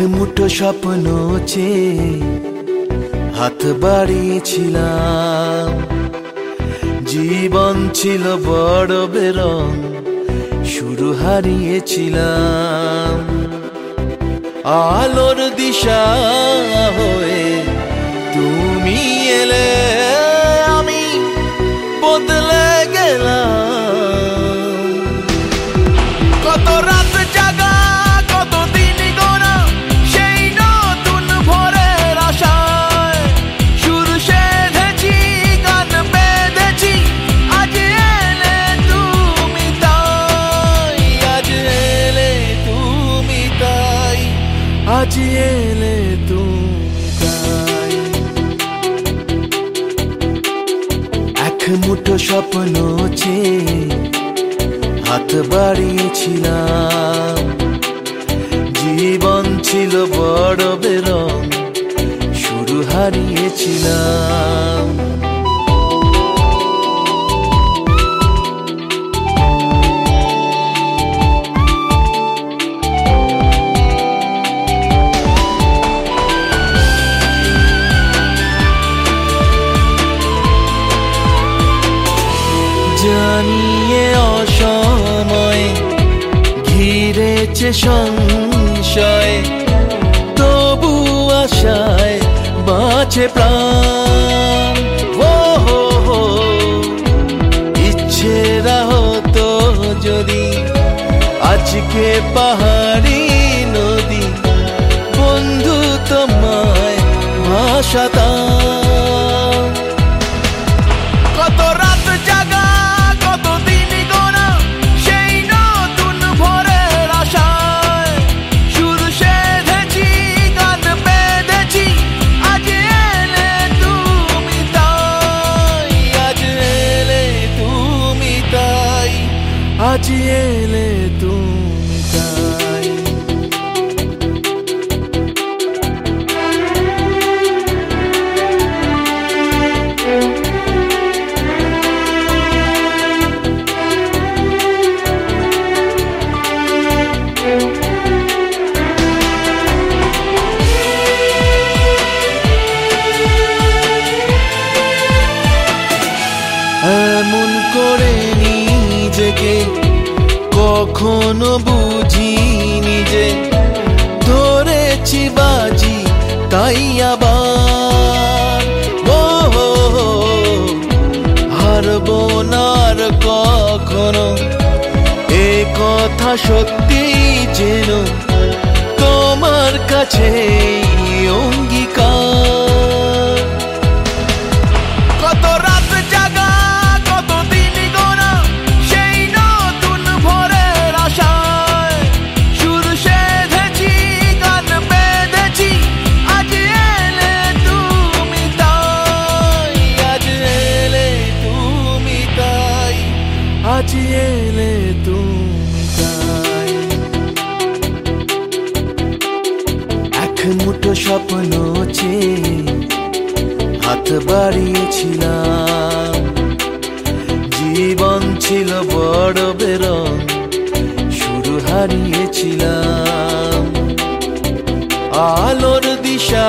মুঠো স্বপ্ন চেয়ে হাত বাড়িয়েছিলাম। জীবন ছিল বড় বেরং, শুরু হারিয়েছিলাম। আলোর দিশা হয়ে তুমি এলে। স্বপ্ন চেয়ে হাত বাড়িয়েছিলাম। জীবন ছিল বড় বেরং শুরু হারিয়েছিলাম। ঘিরেছে সংশয়, তবু আশায় বাঁচে প্রাণ। ও হো হো ইচ্ছেরা হতো যদি আজকে পাহাড়ি নদী, বন্ধু তোমায় ভাষাতাম আজ এলে তুমি তাই। এমন করে কখনো বুঝিনি যে ধরেছি বাজি, তাই আবার হারবো না আর কখনো। এ কথা সত্যি যেন তোমার কাছে অঙ্গীকার আজ এলে এক মুঠো স্বপ্ন চেয়ে হাত বাড়িয়েছিলাম জীবন ছিল বড় বেরং শুরু হারিয়েছিলাম আলোর দিশা